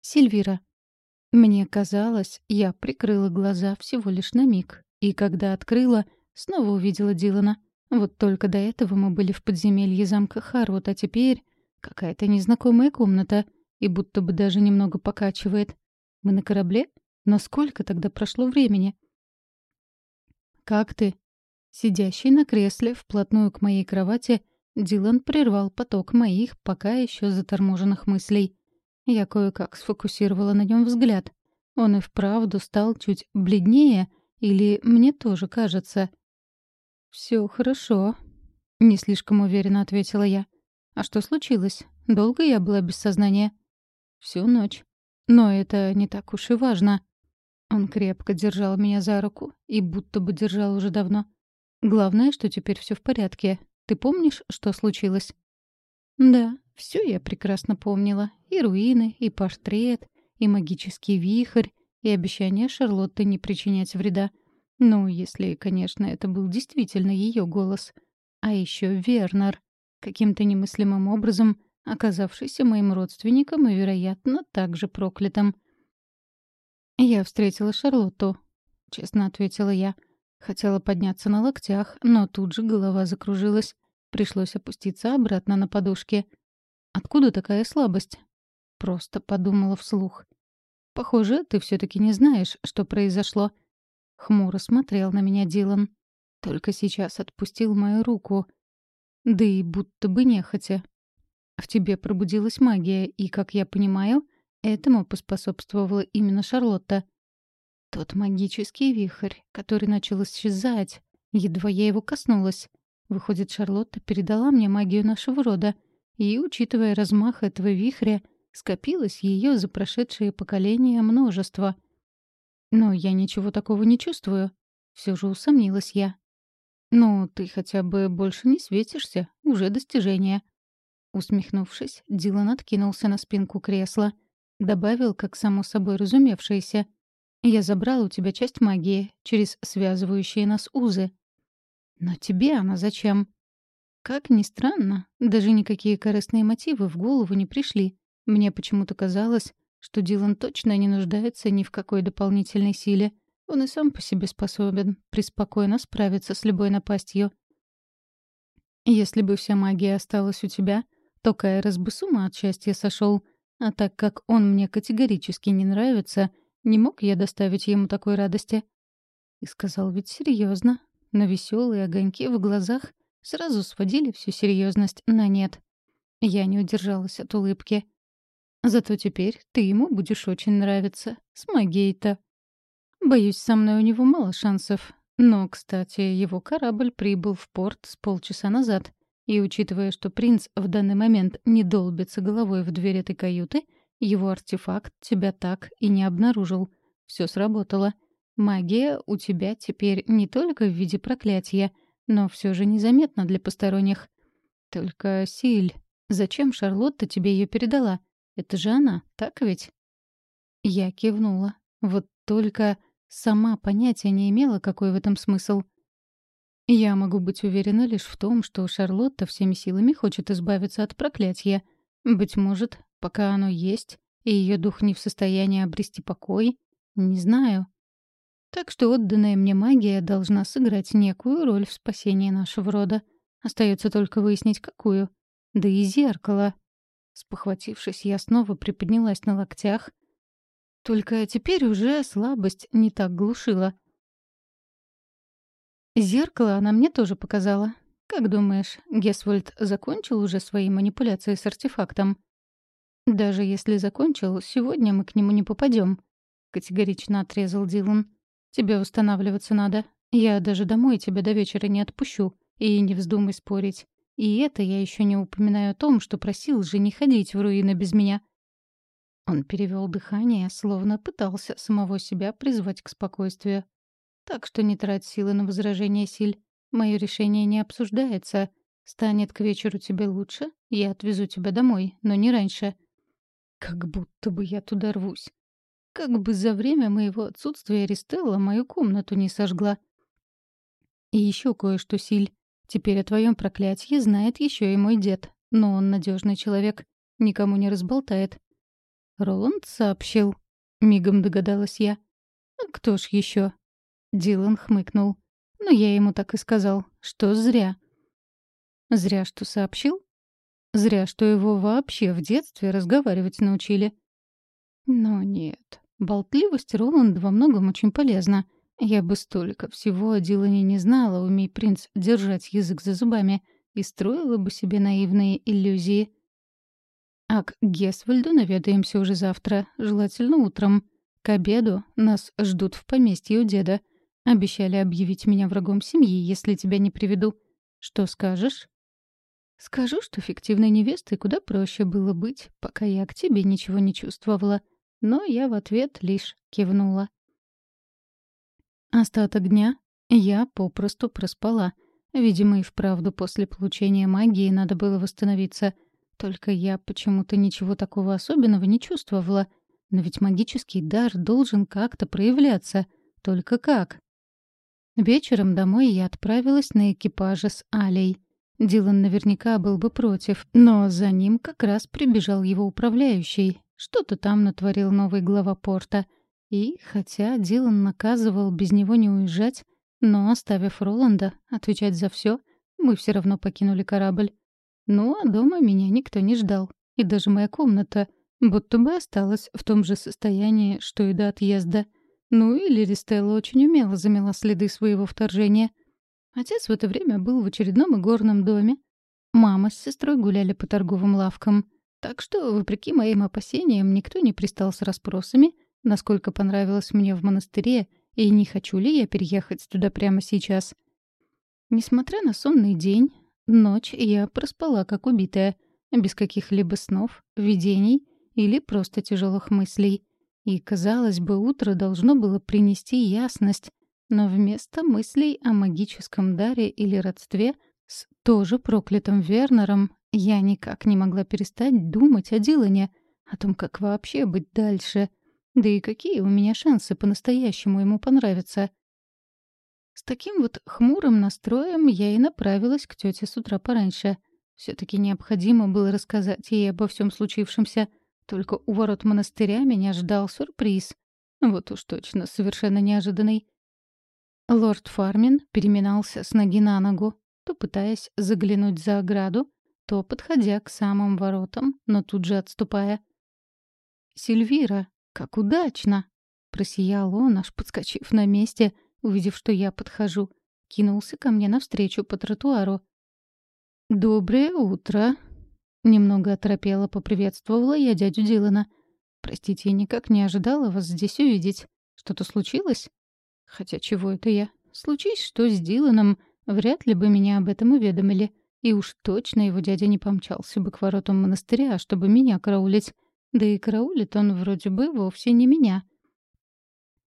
Сильвира. Мне казалось, я прикрыла глаза всего лишь на миг, и когда открыла, снова увидела Дилана. Вот только до этого мы были в подземелье замка Харвуд, а теперь какая-то незнакомая комната, и будто бы даже немного покачивает. Мы на корабле? Но сколько тогда прошло времени? «Как ты?» Сидящий на кресле вплотную к моей кровати, Дилан прервал поток моих пока еще заторможенных мыслей. Я кое-как сфокусировала на нем взгляд. Он и вправду стал чуть бледнее, или мне тоже кажется? Все хорошо», — не слишком уверенно ответила я. «А что случилось? Долго я была без сознания?» «Всю ночь. Но это не так уж и важно». Он крепко держал меня за руку и будто бы держал уже давно. Главное, что теперь все в порядке. Ты помнишь, что случилось? Да, все я прекрасно помнила. И руины, и портрет, и магический вихрь, и обещание Шарлотты не причинять вреда. Ну, если, конечно, это был действительно ее голос. А еще Вернер, каким-то немыслимым образом оказавшийся моим родственником и, вероятно, также проклятым. «Я встретила Шарлотту», — честно ответила я. — Хотела подняться на локтях, но тут же голова закружилась. Пришлось опуститься обратно на подушке. «Откуда такая слабость?» Просто подумала вслух. «Похоже, ты все таки не знаешь, что произошло». Хмуро смотрел на меня Дилан. Только сейчас отпустил мою руку. Да и будто бы нехотя. В тебе пробудилась магия, и, как я понимаю, этому поспособствовала именно Шарлотта. Тот магический вихрь, который начал исчезать. Едва я его коснулась. Выходит, Шарлотта передала мне магию нашего рода. И, учитывая размах этого вихря, скопилось ее за прошедшие поколения множество. Но я ничего такого не чувствую. Все же усомнилась я. «Ну, ты хотя бы больше не светишься. Уже достижение». Усмехнувшись, Дилан откинулся на спинку кресла. Добавил, как само собой разумевшееся — я забрал у тебя часть магии через связывающие нас узы. Но тебе она зачем? Как ни странно, даже никакие корыстные мотивы в голову не пришли. Мне почему-то казалось, что Дилан точно не нуждается ни в какой дополнительной силе. Он и сам по себе способен преспокойно справиться с любой напастью. Если бы вся магия осталась у тебя, то Кайрос бы с ума от счастья сошел. А так как он мне категорически не нравится, не мог я доставить ему такой радости. И сказал ведь серьезно, но веселые огоньки в глазах сразу сводили всю серьезность на нет. Я не удержалась от улыбки. Зато теперь ты ему будешь очень нравиться. С магией-то. Боюсь, со мной у него мало шансов. Но, кстати, его корабль прибыл в порт с полчаса назад. И учитывая, что принц в данный момент не долбится головой в дверь этой каюты, его артефакт тебя так и не обнаружил. Все сработало. Магия у тебя теперь не только в виде проклятия, но все же незаметна для посторонних. Только, Силь, зачем Шарлотта тебе ее передала? Это же она, так ведь? Я кивнула. Вот только сама понятия не имела, какой в этом смысл. Я могу быть уверена лишь в том, что Шарлотта всеми силами хочет избавиться от проклятия. Быть может, Пока оно есть, и ее дух не в состоянии обрести покой, не знаю. Так что отданная мне магия должна сыграть некую роль в спасении нашего рода. Остается только выяснить, какую. Да и зеркало. Спохватившись, я снова приподнялась на локтях. Только теперь уже слабость не так глушила. Зеркало она мне тоже показала. Как думаешь, Гесвольд закончил уже свои манипуляции с артефактом? «Даже если закончил, сегодня мы к нему не попадем», — категорично отрезал Дилан. «Тебе восстанавливаться надо. Я даже домой тебя до вечера не отпущу. И не вздумай спорить. И это я еще не упоминаю о том, что просил же не ходить в руины без меня». Он перевел дыхание, словно пытался самого себя призвать к спокойствию. «Так что не трать силы на возражение Силь. Мое решение не обсуждается. Станет к вечеру тебе лучше, я отвезу тебя домой, но не раньше. Как будто бы я туда рвусь. Как бы за время моего отсутствия Ристелла мою комнату не сожгла. И еще кое-что, Силь. Теперь о твоем проклятии знает еще и мой дед. Но он надежный человек. Никому не разболтает. Роланд сообщил. Мигом догадалась я. «А кто ж еще? Дилан хмыкнул. Но я ему так и сказал, что зря. Зря, что сообщил? Зря, что его вообще в детстве разговаривать научили. Но нет, болтливость Роланда во многом очень полезна. Я бы столько всего о Дилане не знала, умей принц держать язык за зубами, и строила бы себе наивные иллюзии. А к Гесвальду наведаемся уже завтра, желательно утром. К обеду нас ждут в поместье у деда. Обещали объявить меня врагом семьи, если тебя не приведу. Что скажешь? Скажу, что фиктивной невестой куда проще было быть, пока я к тебе ничего не чувствовала. Но я в ответ лишь кивнула. Остаток дня я попросту проспала. Видимо, и вправду после получения магии надо было восстановиться. Только я почему-то ничего такого особенного не чувствовала. Но ведь магический дар должен как-то проявляться. Только как? Вечером домой я отправилась на экипаже с Алей — Дилан наверняка был бы против, но за ним как раз прибежал его управляющий. Что-то там натворил новый глава порта. И, хотя Дилан наказывал без него не уезжать, но, оставив Роланда отвечать за все, мы все равно покинули корабль. Ну, а дома меня никто не ждал. И даже моя комната будто бы осталась в том же состоянии, что и до отъезда. Ну, или Ристелла очень умело замела следы своего вторжения — Отец в это время был в очередном игорном доме. Мама с сестрой гуляли по торговым лавкам. Так что, вопреки моим опасениям, никто не пристал с расспросами, насколько понравилось мне в монастыре и не хочу ли я переехать туда прямо сейчас. Несмотря на сонный день, ночь я проспала как убитая, без каких-либо снов, видений или просто тяжелых мыслей. И, казалось бы, утро должно было принести ясность, но вместо мыслей о магическом даре или родстве с тоже проклятым Вернером я никак не могла перестать думать о Дилане, о том, как вообще быть дальше, да и какие у меня шансы по-настоящему ему понравиться. С таким вот хмурым настроем я и направилась к тете с утра пораньше. все таки необходимо было рассказать ей обо всем случившемся, только у ворот монастыря меня ждал сюрприз. Вот уж точно, совершенно неожиданный. Лорд Фармин переминался с ноги на ногу, то пытаясь заглянуть за ограду, то подходя к самым воротам, но тут же отступая. «Сильвира, как удачно!» — просиял он, аж подскочив на месте, увидев, что я подхожу. Кинулся ко мне навстречу по тротуару. «Доброе утро!» Немного оторопела, поприветствовала я дядю Дилана. «Простите, я никак не ожидала вас здесь увидеть. Что-то случилось?» Хотя чего это я? Случись что с Диланом, вряд ли бы меня об этом уведомили. И уж точно его дядя не помчался бы к воротам монастыря, чтобы меня караулить. Да и караулит он вроде бы вовсе не меня.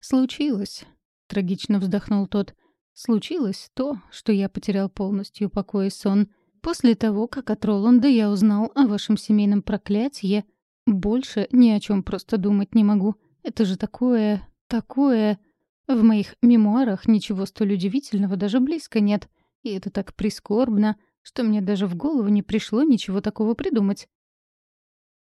«Случилось», — трагично вздохнул тот. «Случилось то, что я потерял полностью покой и сон. После того, как от Роланда я узнал о вашем семейном проклятии, больше ни о чем просто думать не могу. Это же такое... такое...» В моих мемуарах ничего столь удивительного даже близко нет. И это так прискорбно, что мне даже в голову не пришло ничего такого придумать.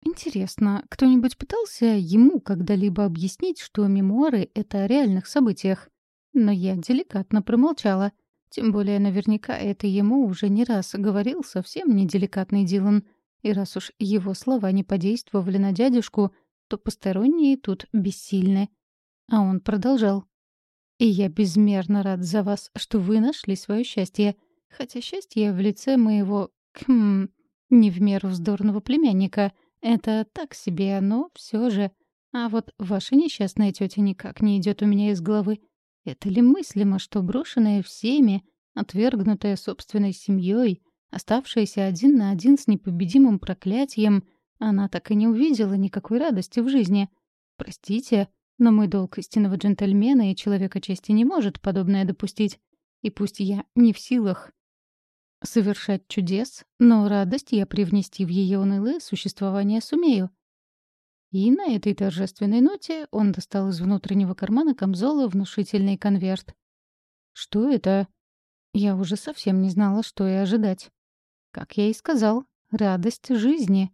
Интересно, кто-нибудь пытался ему когда-либо объяснить, что мемуары — это о реальных событиях? Но я деликатно промолчала. Тем более наверняка это ему уже не раз говорил совсем неделикатный Дилан. И раз уж его слова не подействовали на дядюшку, то посторонние тут бессильны. А он продолжал. И я безмерно рад за вас, что вы нашли свое счастье. Хотя счастье в лице моего, хм, не в меру вздорного племянника. Это так себе, но все же. А вот ваша несчастная тетя никак не идет у меня из головы. Это ли мыслимо, что брошенная всеми, отвергнутая собственной семьей, оставшаяся один на один с непобедимым проклятием, она так и не увидела никакой радости в жизни? Простите, но мой долг истинного джентльмена и человека чести не может подобное допустить. И пусть я не в силах совершать чудес, но радость я привнести в ее унылое существование сумею. И на этой торжественной ноте он достал из внутреннего кармана камзола внушительный конверт. Что это? Я уже совсем не знала, что и ожидать. Как я и сказал, радость жизни.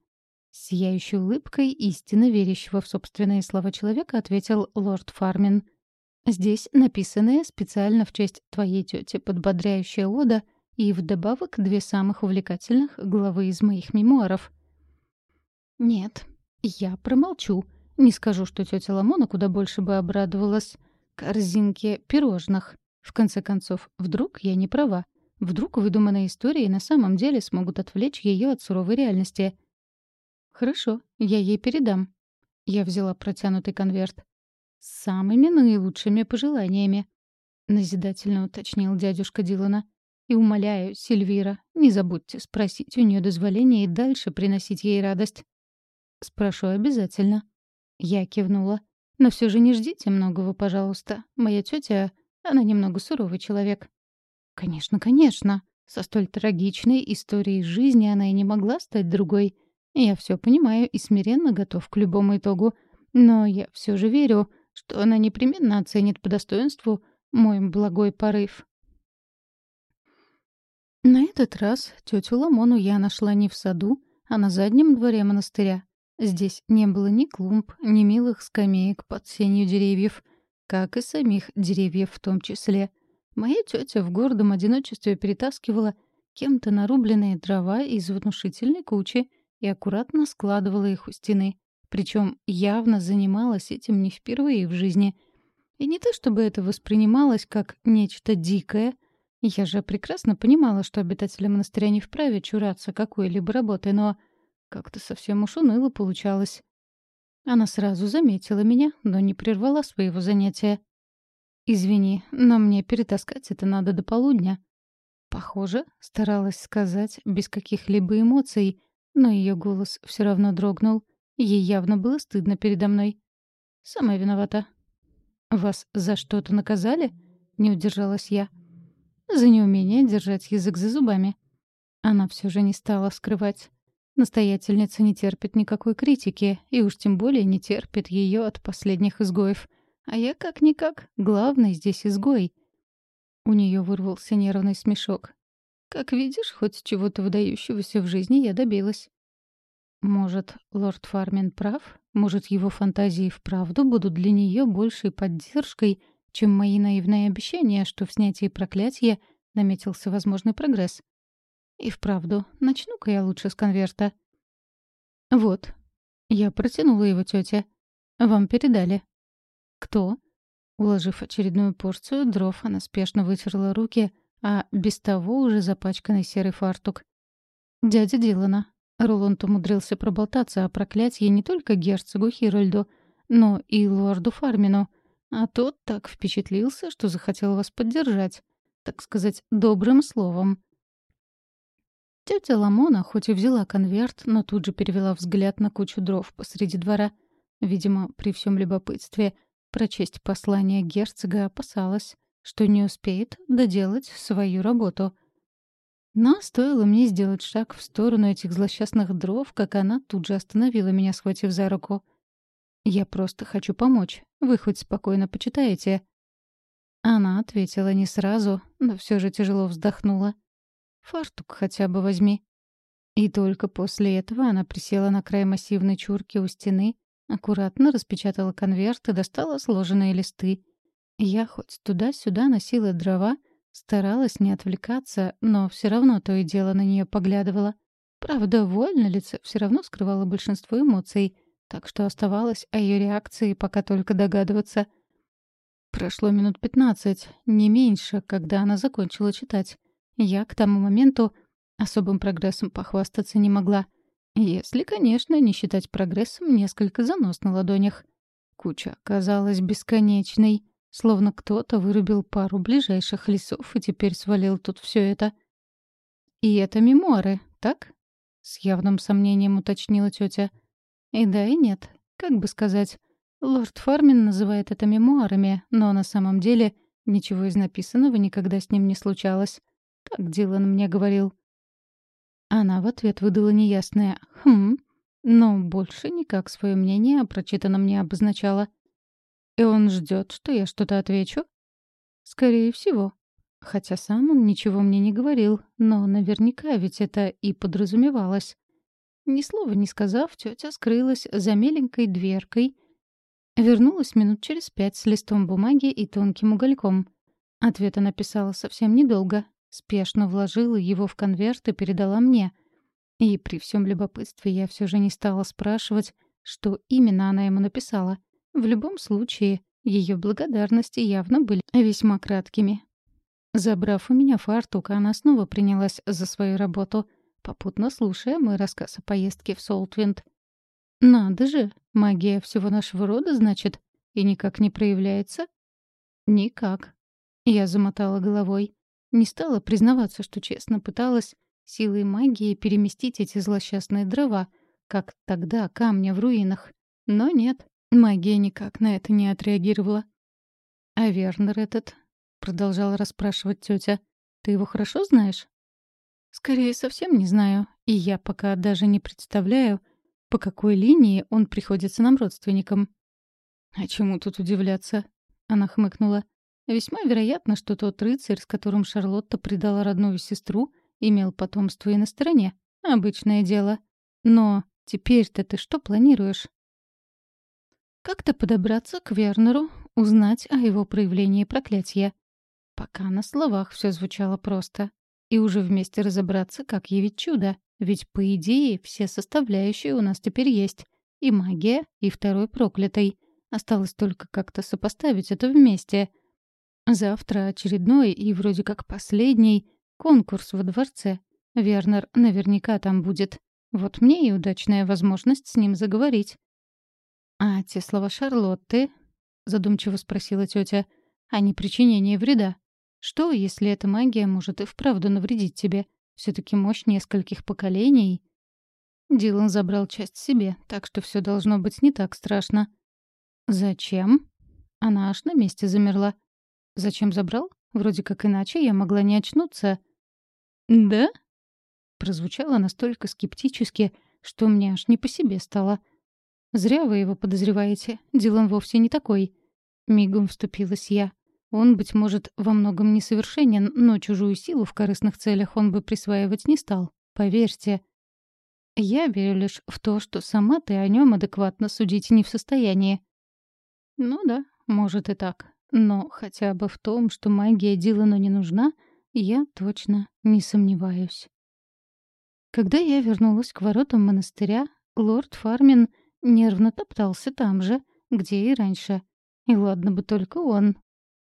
сияющей улыбкой истинно верящего в собственные слова человека ответил лорд Фармин. «Здесь написанная специально в честь твоей тети подбодряющая ода и вдобавок две самых увлекательных главы из моих мемуаров». «Нет, я промолчу. Не скажу, что тетя Ламона куда больше бы обрадовалась корзинке пирожных. В конце концов, вдруг я не права. Вдруг выдуманные истории на самом деле смогут отвлечь ее от суровой реальности. «Хорошо, я ей передам». Я взяла протянутый конверт. «С самыми наилучшими пожеланиями», — назидательно уточнил дядюшка Дилана. «И умоляю, Сильвира, не забудьте спросить у нее дозволения и дальше приносить ей радость». «Спрошу обязательно». Я кивнула. «Но все же не ждите многого, пожалуйста. Моя тетя, она немного суровый человек». «Конечно, конечно. Со столь трагичной историей жизни она и не могла стать другой. Я все понимаю и смиренно готов к любому итогу. Но я все же верю, что она непременно оценит по достоинству мой благой порыв». На этот раз тетю Ламону я нашла не в саду, а на заднем дворе монастыря. Здесь не было ни клумб, ни милых скамеек под сенью деревьев, как и самих деревьев в том числе. Моя тетя в гордом одиночестве перетаскивала кем-то нарубленные дрова из внушительной кучи и аккуратно складывала их у стены. Причем явно занималась этим не впервые в жизни. И не то чтобы это воспринималось как нечто дикое. Я же прекрасно понимала, что обитатели монастыря не вправе чураться какой-либо работы, но как-то совсем уж уныло получалось. Она сразу заметила меня, но не прервала своего занятия. «Извини, но мне перетаскать это надо до полудня». Похоже, старалась сказать без каких-либо эмоций, но ее голос все равно дрогнул. Ей явно было стыдно передо мной. «Сама виновата». «Вас за что-то наказали?» — не удержалась я. «За неумение держать язык за зубами». Она все же не стала скрывать. Настоятельница не терпит никакой критики, и уж тем более не терпит ее от последних изгоев. А я как-никак, главный здесь изгой. У нее вырвался нервный смешок. Как видишь, хоть чего-то выдающегося в жизни я добилась. Может, лорд Фармин прав? Может, его фантазии вправду будут для нее большей поддержкой, чем мои наивные обещания, что в снятии проклятия наметился возможный прогресс? И вправду, начну-ка я лучше с конверта. Вот. Я протянула его тете. Вам передали. Кто? Уложив очередную порцию дров, она спешно вытерла руки, а без того уже запачканный серый фартук. Дядя Дилана. Роланд умудрился проболтаться о проклятии не только герцогу Хирольду, но и лорду Фармину, а тот так впечатлился, что захотел вас поддержать, так сказать, добрым словом. Тетя Ламона хоть и взяла конверт, но тут же перевела взгляд на кучу дров посреди двора. Видимо, при всем любопытстве прочесть послание герцога опасалась, что не успеет доделать свою работу. Но стоило мне сделать шаг в сторону этих злосчастных дров, как она тут же остановила меня, схватив за руку. «Я просто хочу помочь. Вы хоть спокойно почитаете». Она ответила не сразу, но все же тяжело вздохнула. Фартук хотя бы возьми». И только после этого она присела на край массивной чурки у стены, аккуратно распечатала конверт и достала сложенные листы. Я хоть туда-сюда носила дрова, старалась не отвлекаться, но все равно то и дело на нее поглядывала. Правда, вольно лицо все равно скрывало большинство эмоций, так что оставалось о ее реакции пока только догадываться. Прошло минут пятнадцать, не меньше, когда она закончила читать. Я к тому моменту особым прогрессом похвастаться не могла. Если, конечно, не считать прогрессом несколько занос на ладонях. Куча казалась бесконечной, словно кто-то вырубил пару ближайших лесов и теперь свалил тут все это. «И это мемуары, так?» — с явным сомнением уточнила тетя. «И да, и нет. Как бы сказать, лорд Фармин называет это мемуарами, но на самом деле ничего из написанного никогда с ним не случалось. Так Дилан мне говорил. Она в ответ выдала неясное «хм», но больше никак свое мнение о прочитанном не обозначала. И он ждет, что я что-то отвечу? Скорее всего. Хотя сам он ничего мне не говорил, но наверняка ведь это и подразумевалось. Ни слова не сказав, тетя скрылась за меленькой дверкой. Вернулась минут через пять с листом бумаги и тонким угольком. Ответ она писала совсем недолго. Спешно вложила его в конверт и передала мне. И при всем любопытстве я все же не стала спрашивать, что именно она ему написала. В любом случае, ее благодарности явно были весьма краткими. Забрав у меня фартук, она снова принялась за свою работу, попутно слушая мой рассказ о поездке в Солтвинд. «Надо же, магия всего нашего рода, значит, и никак не проявляется?» «Никак». Я замотала головой. Не стала признаваться, что честно пыталась силой магии переместить эти злосчастные дрова, как тогда камня в руинах. Но нет, магия никак на это не отреагировала. «А Вернер этот?» — продолжала расспрашивать тетя. «Ты его хорошо знаешь?» «Скорее, совсем не знаю, и я пока даже не представляю, по какой линии он приходится нам родственникам». «А чему тут удивляться?» — она хмыкнула. «Весьма вероятно, что тот рыцарь, с которым Шарлотта предала родную сестру, имел потомство и на стороне. Обычное дело. Но теперь-то ты что планируешь?» Как-то подобраться к Вернеру, узнать о его проявлении проклятия. Пока на словах все звучало просто. И уже вместе разобраться, как явить чудо. Ведь, по идее, все составляющие у нас теперь есть. И магия, и второй проклятый. Осталось только как-то сопоставить это вместе. Завтра очередной и вроде как последний конкурс во дворце. Вернер наверняка там будет. Вот мне и удачная возможность с ним заговорить. «А те слова Шарлотты?» — задумчиво спросила тетя. «А не причинение вреда? Что, если эта магия может и вправду навредить тебе? все таки мощь нескольких поколений...» Дилан забрал часть себе, так что все должно быть не так страшно. «Зачем?» Она аж на месте замерла. «Зачем забрал? Вроде как иначе я могла не очнуться». «Да?» Прозвучало настолько скептически, что мне аж не по себе стало. «Зря вы его подозреваете. Дилан вовсе не такой». Мигом вступилась я. Он, быть может, во многом несовершенен, но чужую силу в корыстных целях он бы присваивать не стал. Поверьте. Я верю лишь в то, что сама ты о нем адекватно судить не в состоянии. Ну да, может и так. Но хотя бы в том, что магия Дилану не нужна, я точно не сомневаюсь. Когда я вернулась к воротам монастыря, лорд Фармин нервно топтался там же, где и раньше. И ладно бы только он.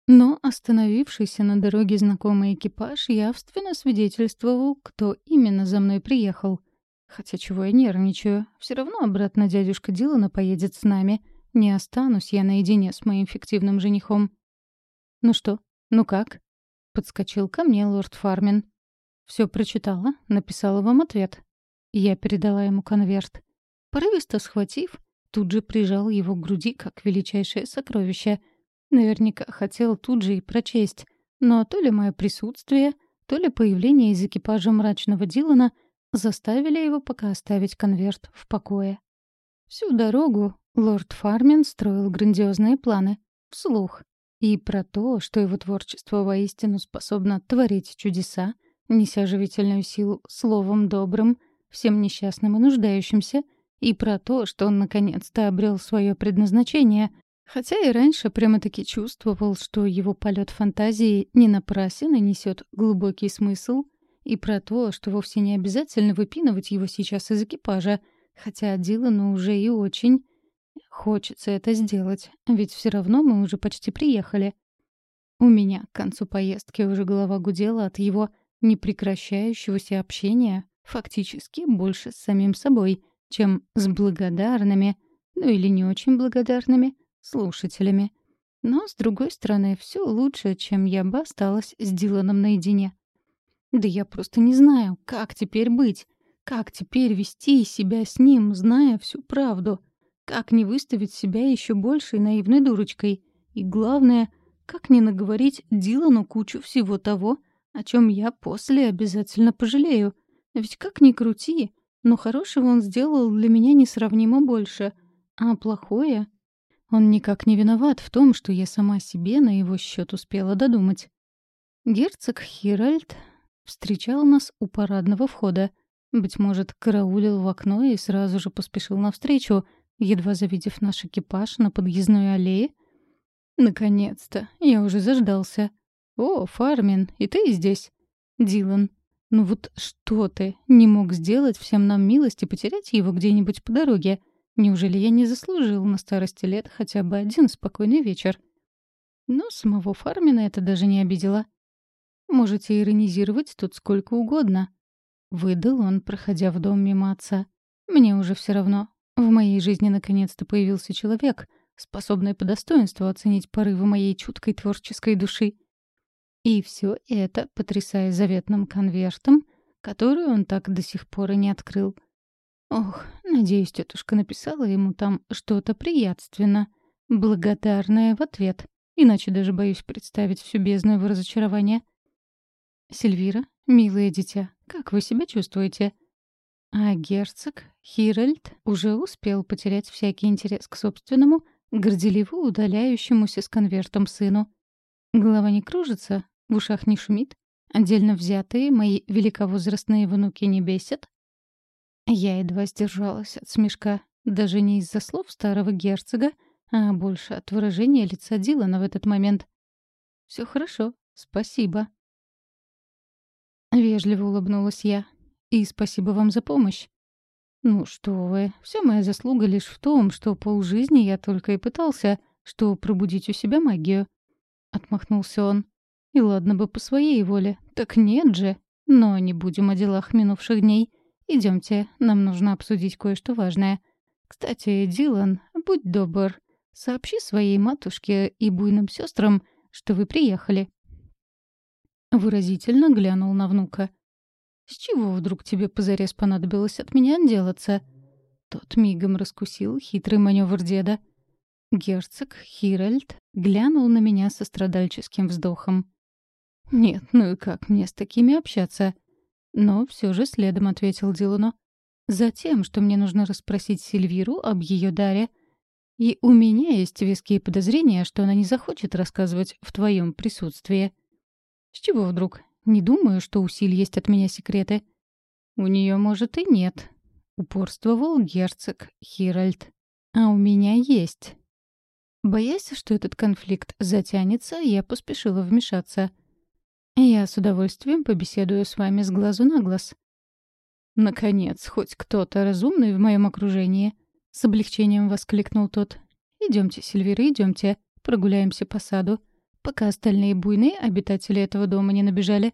Но остановившийся на дороге знакомый экипаж явственно свидетельствовал, кто именно за мной приехал. Хотя чего я нервничаю, все равно обратно дядюшка Дилана поедет с нами. Не останусь я наедине с моим фиктивным женихом. «Ну что, ну как?» — подскочил ко мне лорд Фармин. Все прочитала, написала вам ответ». Я передала ему конверт. Порывисто схватив, тут же прижал его к груди как величайшее сокровище. Наверняка хотел тут же и прочесть. Но то ли мое присутствие, то ли появление из экипажа мрачного Дилана заставили его пока оставить конверт в покое. Всю дорогу лорд Фармин строил грандиозные планы. Вслух. И про то, что его творчество воистину способно творить чудеса, неся живительную силу словом добрым, всем несчастным и нуждающимся — и про то, что он наконец-то обрел свое предназначение, хотя и раньше прямо-таки чувствовал, что его полет фантазии не напрасен и несет глубокий смысл, и про то, что вовсе не обязательно выпинывать его сейчас из экипажа, хотя Дилану уже и очень хочется это сделать, ведь все равно мы уже почти приехали. У меня к концу поездки уже голова гудела от его непрекращающегося общения, фактически больше с самим собой — чем с благодарными, ну или не очень благодарными, слушателями. Но, с другой стороны, все лучше, чем я бы осталась с Диланом наедине. Да я просто не знаю, как теперь быть, как теперь вести себя с ним, зная всю правду, как не выставить себя еще большей наивной дурочкой. И главное, как не наговорить Дилану кучу всего того, о чем я после обязательно пожалею. Ведь как ни крути, но хорошего он сделал для меня несравнимо больше. А плохое? Он никак не виноват в том, что я сама себе на его счет успела додумать. Герцог Хиральд встречал нас у парадного входа. Быть может, караулил в окно и сразу же поспешил навстречу, едва завидев наш экипаж на подъездной аллее? Наконец-то, я уже заждался. О, Фармин, и ты здесь? Дилан, ну вот что ты, не мог сделать всем нам милость и потерять его где-нибудь по дороге? Неужели я не заслужил на старости лет хотя бы один спокойный вечер? Но самого Фармина это даже не обидело. Можете иронизировать тут сколько угодно. Выдал он, проходя в дом мимо отца. Мне уже все равно. В моей жизни наконец-то появился человек, способный по достоинству оценить порывы моей чуткой творческой души. И все это, потрясая заветным конвертом, который он так до сих пор и не открыл. Ох, надеюсь, тетушка написала ему там что-то приятственно, благодарное в ответ. Иначе даже боюсь представить всю бездну его разочарования. «Сильвира, милое дитя, как вы себя чувствуете?» А герцог Хиральд уже успел потерять всякий интерес к собственному, горделиво удаляющемуся с конвертом сыну. Голова не кружится, в ушах не шумит, отдельно взятые мои великовозрастные внуки не бесят. Я едва сдержалась от смешка, даже не из-за слов старого герцога, а больше от выражения лица Дилана в этот момент. Все хорошо, спасибо». Вежливо улыбнулась я. «И спасибо вам за помощь». «Ну что вы, вся моя заслуга лишь в том, что полжизни я только и пытался, что пробудить у себя магию». Отмахнулся он. «И ладно бы по своей воле, так нет же. Но не будем о делах минувших дней. Идемте, нам нужно обсудить кое-что важное. Кстати, Дилан, будь добр, Сообщи своей матушке и буйным сестрам, что вы приехали». Выразительно глянул на внука. «С чего вдруг тебе позарез понадобилось от меня отделаться?» Тот мигом раскусил хитрый маневр деда. Герцог Хиральд глянул на меня со страдальческим вздохом. «Нет, ну и как мне с такими общаться?» Но все же следом ответил Дилану. «Затем, что мне нужно расспросить Сильвиру об ее даре». И у меня есть веские подозрения, что она не захочет рассказывать в твоем присутствии. С чего вдруг? Не думаю, что у Силь есть от меня секреты. У нее, может, и нет. Упорствовал герцог Хиральд. А у меня есть. Боясь, что этот конфликт затянется, я поспешила вмешаться. Я с удовольствием побеседую с вами с глазу на глаз. Наконец, хоть кто-то разумный в моем окружении — с облегчением воскликнул тот. Идемте, Сильвера, идемте, прогуляемся по саду, пока остальные буйные обитатели этого дома не набежали».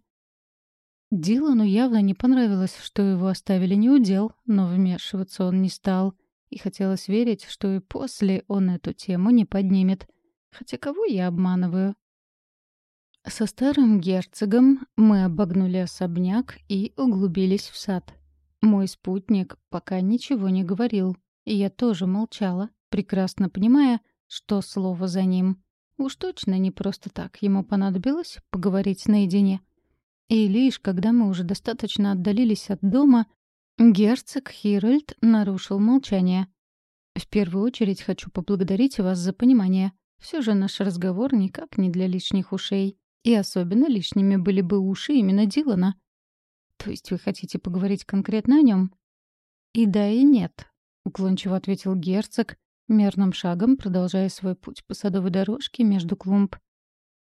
Дилану явно не понравилось, что его оставили неудел, но вмешиваться он не стал. И хотелось верить, что и после он эту тему не поднимет. Хотя кого я обманываю? Со старым герцогом мы обогнули особняк и углубились в сад. Мой спутник пока ничего не говорил, и я тоже молчала, прекрасно понимая, что слово за ним. Уж точно не просто так ему понадобилось поговорить наедине. И лишь когда мы уже достаточно отдалились от дома, герцог Хиральд нарушил молчание. «В первую очередь хочу поблагодарить вас за понимание. Все же наш разговор никак не для лишних ушей. И особенно лишними были бы уши именно Дилана. То есть вы хотите поговорить конкретно о нем? И да, и нет. — уклончиво ответил герцог, мерным шагом продолжая свой путь по садовой дорожке между клумб.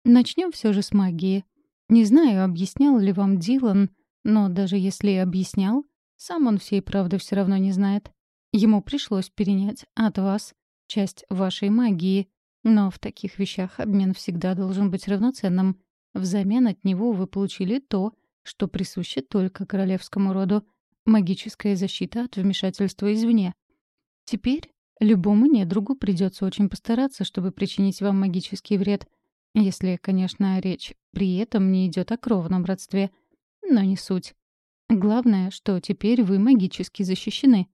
Начнем все же с магии. Не знаю, объяснял ли вам Дилан, но даже если и объяснял, сам он всей правды все равно не знает. Ему пришлось перенять от вас часть вашей магии, но в таких вещах обмен всегда должен быть равноценным. Взамен от него вы получили то, что присуще только королевскому роду — магическая защита от вмешательства извне. Теперь любому недругу придется очень постараться, чтобы причинить вам магический вред. Если, конечно, речь при этом не идет о кровном родстве. Но не суть. Главное, что теперь вы магически защищены.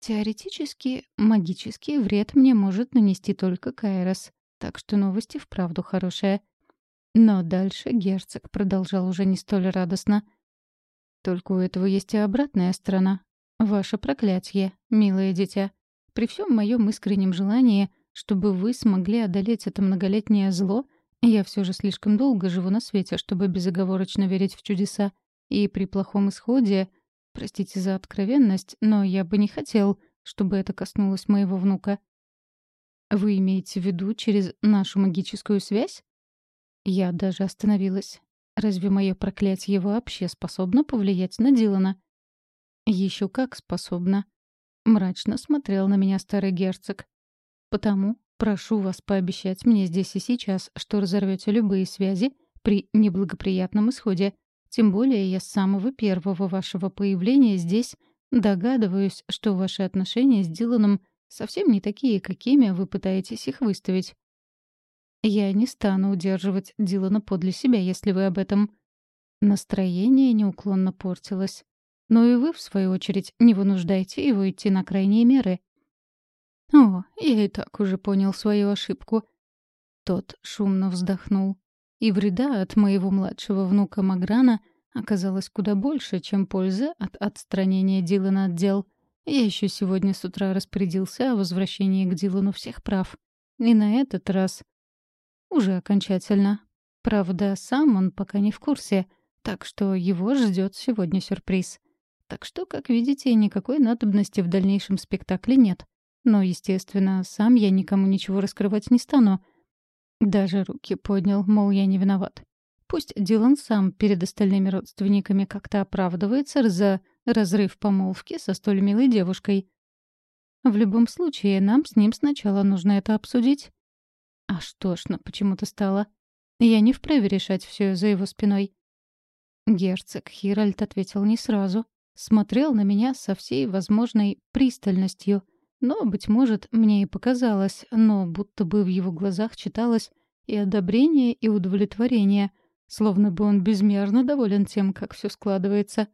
Теоретически, магический вред мне может нанести только Кайрос, так что новости вправду хорошие. Но дальше герцог продолжал уже не столь радостно. Только у этого есть и обратная сторона. Ваше проклятие, милое дитя. При всем моем искреннем желании, чтобы вы смогли одолеть это многолетнее зло, я все же слишком долго живу на свете, чтобы безоговорочно верить в чудеса. И при плохом исходе Простите за откровенность, но я бы не хотел, чтобы это коснулось моего внука. Вы имеете в виду через нашу магическую связь? Я даже остановилась. Разве мое проклятие вообще способно повлиять на Дилана? Еще как способно. Мрачно смотрел на меня старый герцог. Потому прошу вас пообещать мне здесь и сейчас, что разорвете любые связи при неблагоприятном исходе. Тем более я с самого первого вашего появления здесь догадываюсь, что ваши отношения с Диланом совсем не такие, какими вы пытаетесь их выставить. Я не стану удерживать Дилана подле себя, если вы об этом. Настроение неуклонно портилось. Но и вы, в свою очередь, не вынуждайте его идти на крайние меры. О, я и так уже понял свою ошибку. Тот шумно вздохнул. И вреда от моего младшего внука Маграна оказалось куда больше, чем пользы от отстранения Дилана от дел. Я еще сегодня с утра распорядился о возвращении к Дилану всех прав. И на этот раз уже окончательно. Правда, сам он пока не в курсе, так что его ждет сегодня сюрприз. Так что, как видите, никакой надобности в дальнейшем спектакле нет. Но, естественно, сам я никому ничего раскрывать не стану. Даже руки поднял, мол, я не виноват. Пусть Дилан сам перед остальными родственниками как-то оправдывается за разрыв помолвки со столь милой девушкой. В любом случае, нам с ним сначала нужно это обсудить. Аж тошно почему-то стало. Я не вправе решать все за его спиной. Герцог Хиральд ответил не сразу. Смотрел на меня со всей возможной пристальностью. Но, быть может, мне и показалось, но будто бы в его глазах читалось и одобрение, и удовлетворение, словно бы он безмерно доволен тем, как все складывается.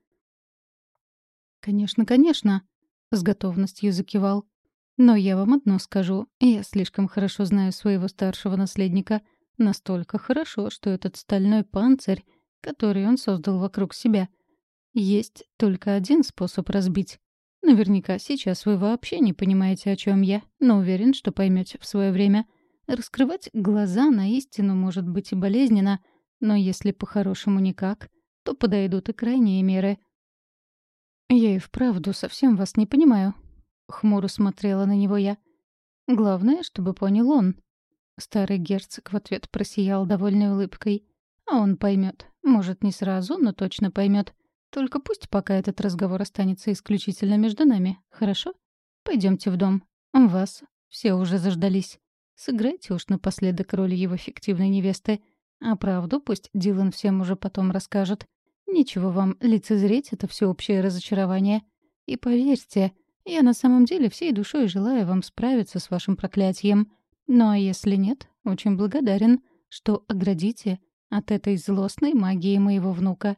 «Конечно, конечно», — с готовностью закивал. Но я вам одно скажу. Я слишком хорошо знаю своего старшего наследника. Настолько хорошо, что этот стальной панцирь, который он создал вокруг себя, есть только один способ разбить. Наверняка сейчас вы вообще не понимаете, о чем я, но уверен, что поймете в свое время. Раскрывать глаза на истину может быть и болезненно, но если по-хорошему никак, то подойдут и крайние меры. Я и вправду совсем вас не понимаю, — хмуро смотрела на него я. «Главное, чтобы понял он». Старый герцог в ответ просиял довольной улыбкой. «А он поймет. Может, не сразу, но точно поймет. Только пусть пока этот разговор останется исключительно между нами, хорошо? Пойдемте в дом. Вас все уже заждались. Сыграйте уж напоследок роль его фиктивной невесты. А правду пусть Дилан всем уже потом расскажет. Ничего вам лицезреть — это всеобщее разочарование. И поверьте, я на самом деле всей душой желаю вам справиться с вашим проклятием. Ну а если нет, очень благодарен, что оградите от этой злостной магии моего внука.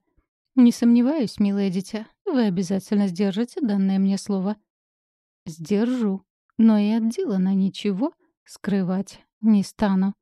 Не сомневаюсь, милое дитя, вы обязательно сдержите данное мне слово. Сдержу, но и от Дилана ничего скрывать не стану.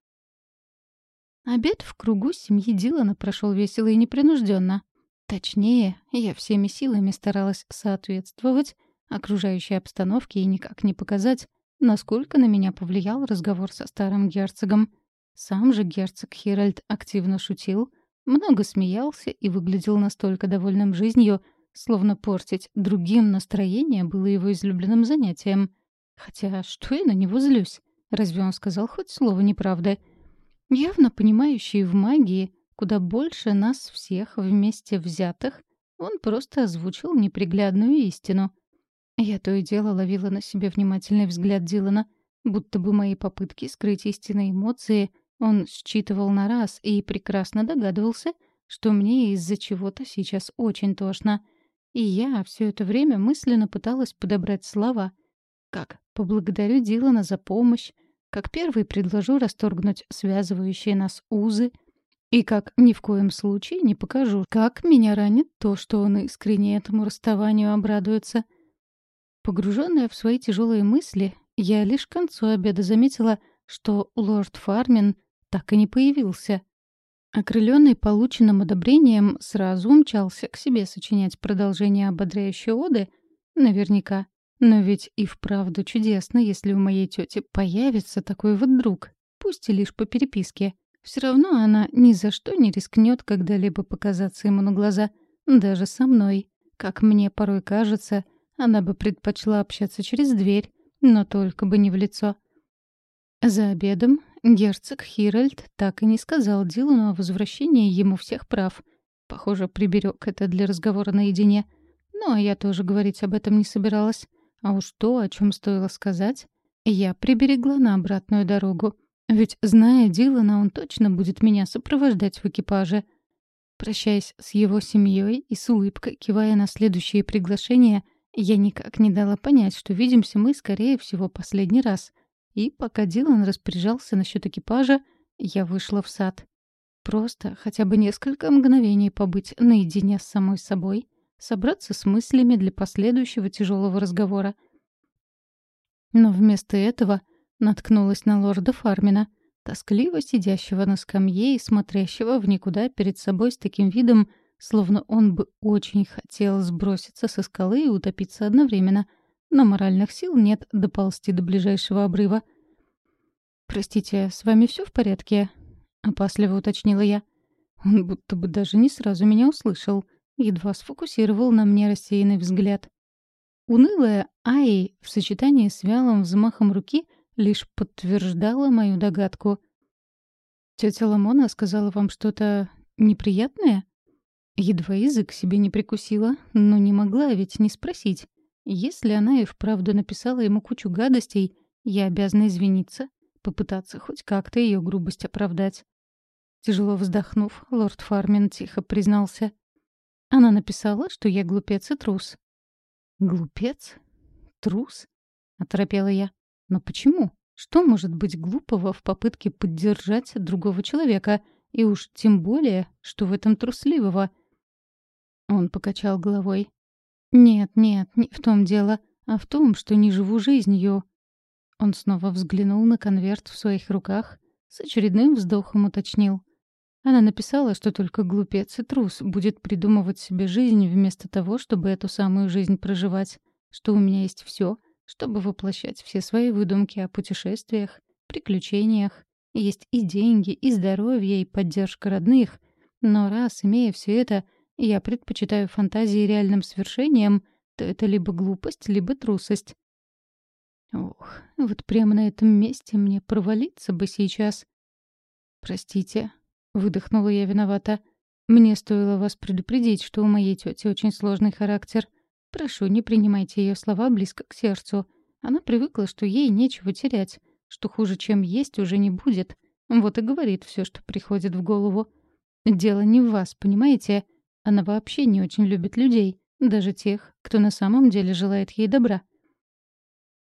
Обед в кругу семьи Дилана прошел весело и непринужденно. Точнее, я всеми силами старалась соответствовать окружающей обстановке и никак не показать, насколько на меня повлиял разговор со старым герцогом. Сам же герцог Хиральд активно шутил, много смеялся и выглядел настолько довольным жизнью, словно портить другим настроение было его излюбленным занятием. Хотя что я на него злюсь? Разве он сказал хоть слово неправды? Явно понимающий в магии, куда больше нас всех вместе взятых, он просто озвучил неприглядную истину. Я то и дело ловила на себе внимательный взгляд Дилана, будто бы мои попытки скрыть истинные эмоции он считывал на раз и прекрасно догадывался, что мне из-за чего-то сейчас очень тошно. И я все это время мысленно пыталась подобрать слова. Как поблагодарю Дилана за помощь, как первый предложу расторгнуть связывающие нас узы, и как ни в коем случае не покажу, как меня ранит то, что он искренне этому расставанию обрадуется — Погруженная в свои тяжелые мысли, я лишь к концу обеда заметила, что лорд Фармин так и не появился. Окрыленный полученным одобрением, сразу умчался к себе сочинять продолжение ободряющей оды, наверняка. Но ведь и вправду чудесно, если у моей тети появится такой вот друг, пусть и лишь по переписке. Все равно она ни за что не рискнет когда-либо показаться ему на глаза, даже со мной. Как мне порой кажется, она бы предпочла общаться через дверь, но только бы не в лицо. За обедом герцог Хиральд так и не сказал Дилану о возвращении ему всех прав. Похоже, приберег это для разговора наедине. Ну, а я тоже говорить об этом не собиралась. А уж то, о чем стоило сказать, я приберегла на обратную дорогу. Ведь, зная Дилана, он точно будет меня сопровождать в экипаже. Прощаясь с его семьей и с улыбкой, кивая на следующие приглашения, я никак не дала понять, что видимся мы, скорее всего, последний раз. И пока Дилан распоряжался насчет экипажа, я вышла в сад. Просто хотя бы несколько мгновений побыть наедине с самой собой, собраться с мыслями для последующего тяжелого разговора. Но вместо этого наткнулась на лорда Фармина, тоскливо сидящего на скамье и смотрящего в никуда перед собой с таким видом, словно он бы очень хотел сброситься со скалы и утопиться одновременно, но моральных сил нет доползти до ближайшего обрыва. «Простите, с вами все в порядке?» — опасливо уточнила я. Он будто бы даже не сразу меня услышал — едва сфокусировал на мне рассеянный взгляд. Унылая Аи в сочетании с вялым взмахом руки лишь подтверждала мою догадку. «Тётя Ламона сказала вам что-то неприятное?» Едва язык себе не прикусила, но не могла ведь не спросить. Если она и вправду написала ему кучу гадостей, я обязана извиниться, попытаться хоть как-то ее грубость оправдать. Тяжело вздохнув, лорд Фармин тихо признался. Она написала, что я глупец и трус. «Глупец? Трус?» — оторопела я. «Но почему? Что может быть глупого в попытке поддержать другого человека? И уж тем более, что в этом трусливого?» Он покачал головой. «Нет, нет, не в том дело, а в том, что не живу жизнью». Он снова взглянул на конверт в своих руках, с очередным вздохом уточнил. Она написала, что только глупец и трус будет придумывать себе жизнь вместо того, чтобы эту самую жизнь проживать, что у меня есть все, чтобы воплощать все свои выдумки о путешествиях, приключениях. Есть и деньги, и здоровье, и поддержка родных. Но раз, имея все это, я предпочитаю фантазии реальным свершениям, то это либо глупость, либо трусость. Ох, вот прямо на этом месте мне провалиться бы сейчас. Простите, Выдохнула я виновата. Мне стоило вас предупредить, что у моей тети очень сложный характер. Прошу, не принимайте ее слова близко к сердцу. Она привыкла, что ей нечего терять, что хуже, чем есть, уже не будет. Вот и говорит все, что приходит в голову. Дело не в вас, понимаете? Она вообще не очень любит людей, даже тех, кто на самом деле желает ей добра.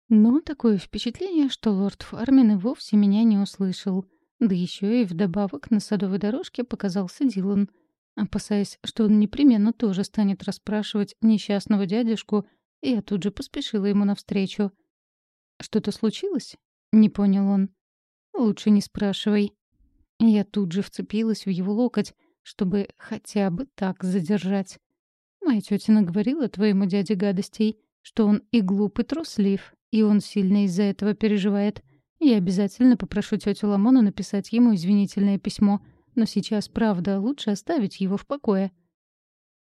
Но такое впечатление, что лорд Фармин и вовсе меня не услышал — да еще и вдобавок на садовой дорожке показался Дилан. Опасаясь, что он непременно тоже станет расспрашивать несчастного дядюшку, я тут же поспешила ему навстречу. «Что-то случилось?» — не понял он. «Лучше не спрашивай». Я тут же вцепилась в его локоть, чтобы хотя бы так задержать. Моя тетя наговорила твоему дяде гадостей, что он и глуп, и труслив, и он сильно из-за этого переживает. Я обязательно попрошу тетю Ламону написать ему извинительное письмо, но сейчас, правда, лучше оставить его в покое.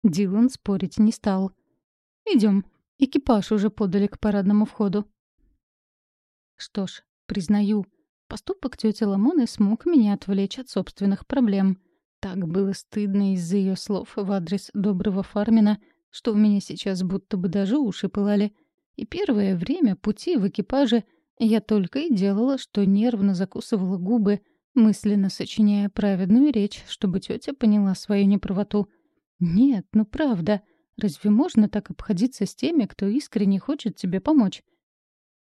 Дилан спорить не стал. Идем. Экипаж уже подали к парадному входу. Что ж, признаю, поступок тети Ламоны смог меня отвлечь от собственных проблем. Так было стыдно из-за ее слов в адрес доброго Фармина, что у меня сейчас будто бы даже уши пылали. И первое время пути в экипаже — я только и делала, что нервно закусывала губы, мысленно сочиняя праведную речь, чтобы тетя поняла свою неправоту. Нет, ну правда, разве можно так обходиться с теми, кто искренне хочет тебе помочь?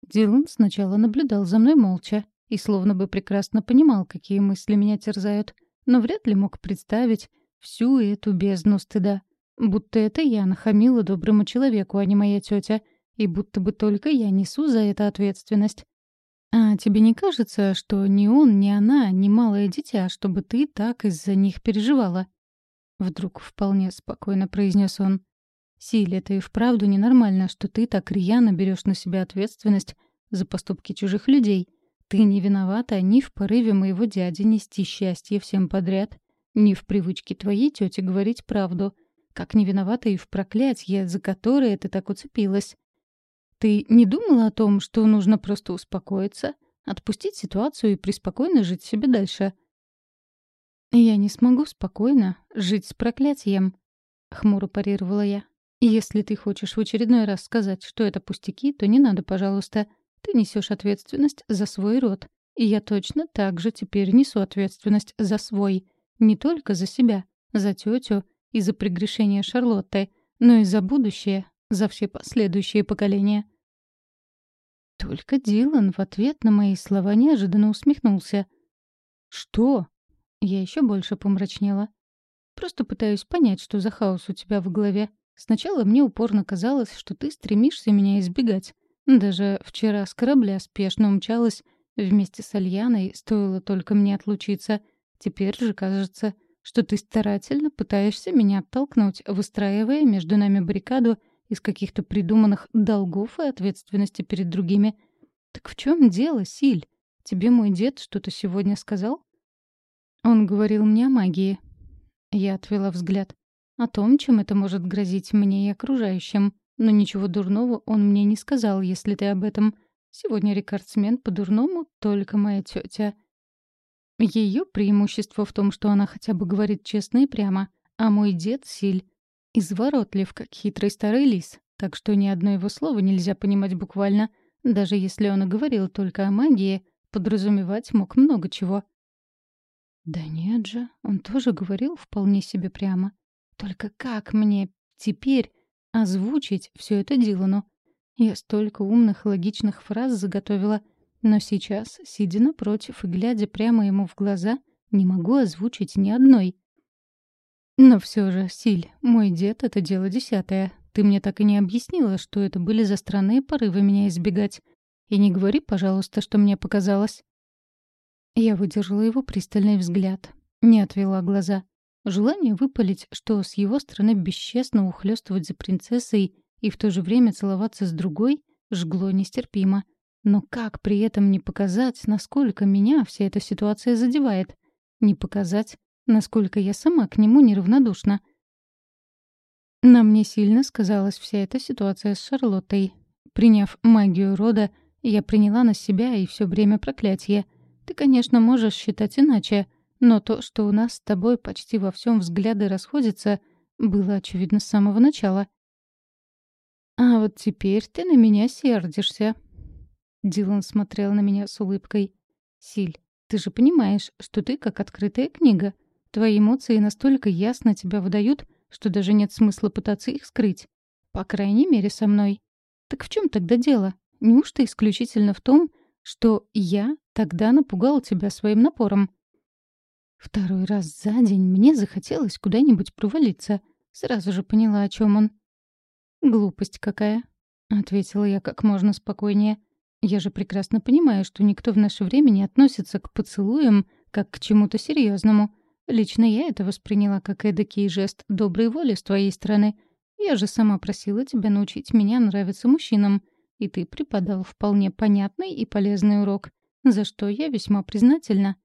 Дилан сначала наблюдал за мной молча и словно бы прекрасно понимал, какие мысли меня терзают, но вряд ли мог представить всю эту бездну стыда. Будто это я нахамила доброму человеку, а не моя тетя — и будто бы только я несу за это ответственность. А тебе не кажется, что ни он, ни она, ни малое дитя, чтобы ты так из-за них переживала? Вдруг вполне спокойно произнес он. Силе, это и вправду ненормально, что ты так рьяно берешь на себя ответственность за поступки чужих людей. Ты не виновата ни в порыве моего дяди нести счастье всем подряд, ни в привычке твоей тети говорить правду. как не виновата и в проклятье, за которое ты так уцепилась. Ты не думала о том, что нужно просто успокоиться, отпустить ситуацию и преспокойно жить себе дальше? Я не смогу спокойно жить с проклятием, хмуро парировала я. Если ты хочешь в очередной раз сказать, что это пустяки, то не надо, пожалуйста. Ты несешь ответственность за свой род. И я точно так же теперь несу ответственность за свой. Не только за себя, за тетю и за прегрешение Шарлотты, но и за будущее, за все последующие поколения. Только Дилан в ответ на мои слова неожиданно усмехнулся. «Что?» Я еще больше помрачнела. «Просто пытаюсь понять, что за хаос у тебя в голове. Сначала мне упорно казалось, что ты стремишься меня избегать. Даже вчера с корабля спешно умчалась вместе с Альяной, стоило только мне отлучиться. Теперь же кажется, что ты старательно пытаешься меня оттолкнуть, выстраивая между нами баррикаду из каких-то придуманных долгов и ответственности перед другими. Так в чем дело, Силь? Тебе мой дед что-то сегодня сказал? Он говорил мне о магии. Я отвела взгляд о том, чем это может грозить мне и окружающим. Но ничего дурного он мне не сказал, если ты об этом. Сегодня рекордсмен по-дурному только моя тетя. Ее преимущество в том, что она хотя бы говорит честно и прямо, а мой дед Силь изворотлив, как хитрый старый лис, так что ни одно его слово нельзя понимать буквально. Даже если он и говорил только о магии, подразумевать мог много чего. Да нет же, он тоже говорил вполне себе прямо. Только как мне теперь озвучить все это Дилану? Я столько умных, логичных фраз заготовила, но сейчас, сидя напротив и глядя прямо ему в глаза, не могу озвучить ни одной. Но все же, Силь, мой дед — это дело десятое. Ты мне так и не объяснила, что это были за странные порывы меня избегать. И не говори, пожалуйста, что мне показалось. Я выдержала его пристальный взгляд. Не отвела глаза. Желание выпалить, что с его стороны бесчестно ухлёстывать за принцессой и в то же время целоваться с другой, жгло нестерпимо. Но как при этом не показать, насколько меня вся эта ситуация задевает? Не показать, насколько я сама к нему неравнодушна. На мне сильно сказалась вся эта ситуация с Шарлоттой. Приняв магию рода, я приняла на себя и все время проклятие. Ты, конечно, можешь считать иначе — но то, что у нас с тобой почти во всем взгляды расходятся, было очевидно с самого начала. «А вот теперь ты на меня сердишься». Дилан смотрел на меня с улыбкой. «Силь, ты же понимаешь, что ты как открытая книга. Твои эмоции настолько ясно тебя выдают, что даже нет смысла пытаться их скрыть. По крайней мере, со мной. Так в чем тогда дело? Неужто исключительно в том, что я тогда напугал тебя своим напором? Второй раз за день мне захотелось куда-нибудь провалиться. Сразу же поняла, о чем он. «Глупость какая», — ответила я как можно спокойнее. «Я же прекрасно понимаю, что никто в наше время не относится к поцелуям как к чему-то серьезному. Лично я это восприняла как эдакий жест доброй воли с твоей стороны. Я же сама просила тебя научить меня нравиться мужчинам, и ты преподал вполне понятный и полезный урок, за что я весьма признательна».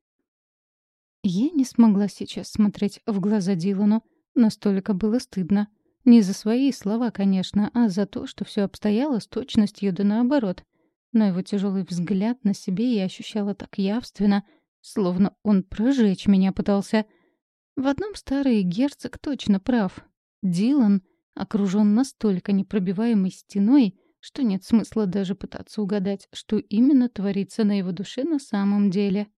Я не смогла сейчас смотреть в глаза Дилану, настолько было стыдно. Не за свои слова, конечно, а за то, что все обстояло с точностью да наоборот. Но его тяжелый взгляд на себе я ощущала так явственно, словно он прожечь меня пытался. В одном старый герцог точно прав. Дилан окружен настолько непробиваемой стеной, что нет смысла даже пытаться угадать, что именно творится на его душе на самом деле.